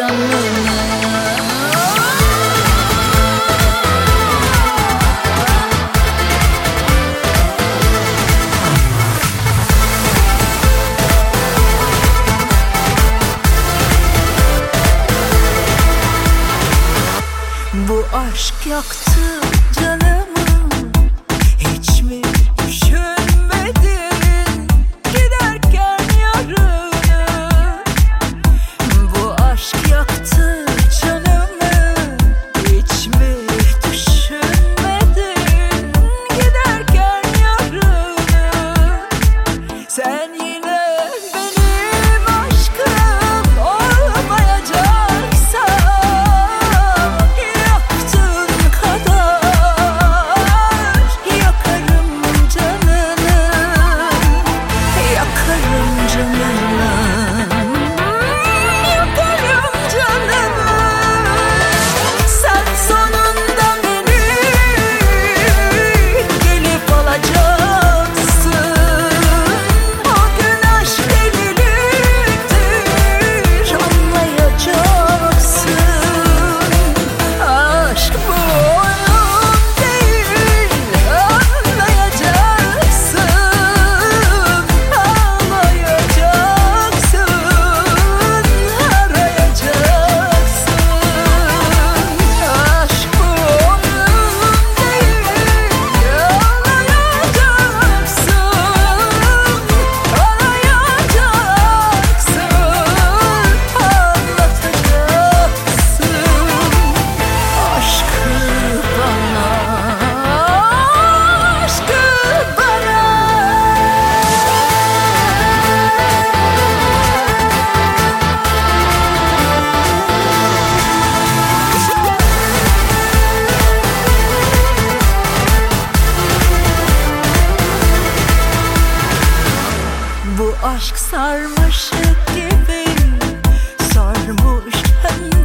Bu aşk yaktı canım. Bu aşk sarmışlık gibi Sarmış kendini